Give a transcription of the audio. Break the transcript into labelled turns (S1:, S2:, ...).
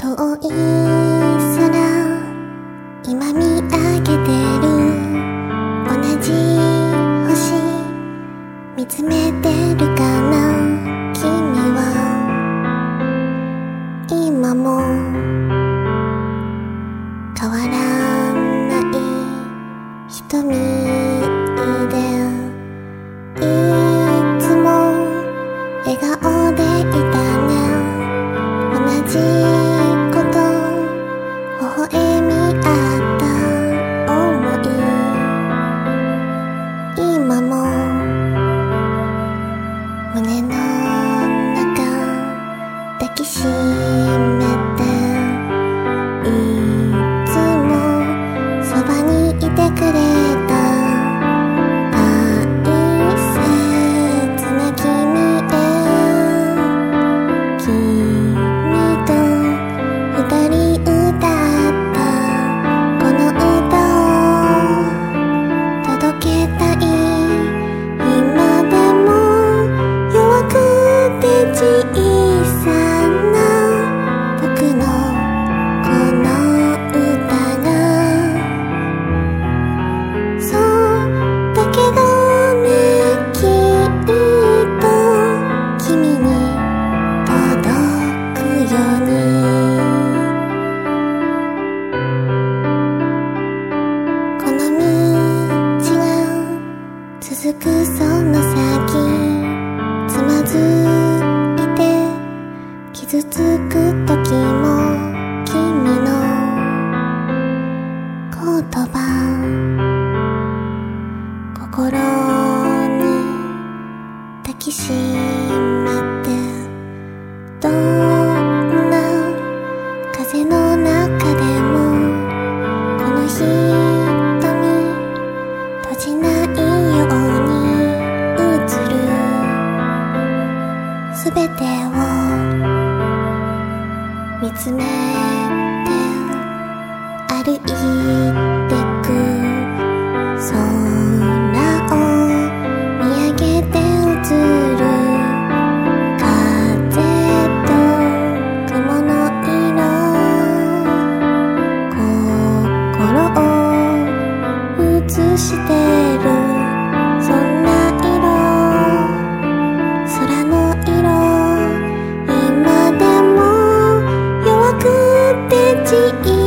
S1: 遠い空今見上げてる同じ星見つめてるかな君は今も変わらない瞳くその歩いてく空を見上げて映る風と雲の色心を映してるそんな记忆。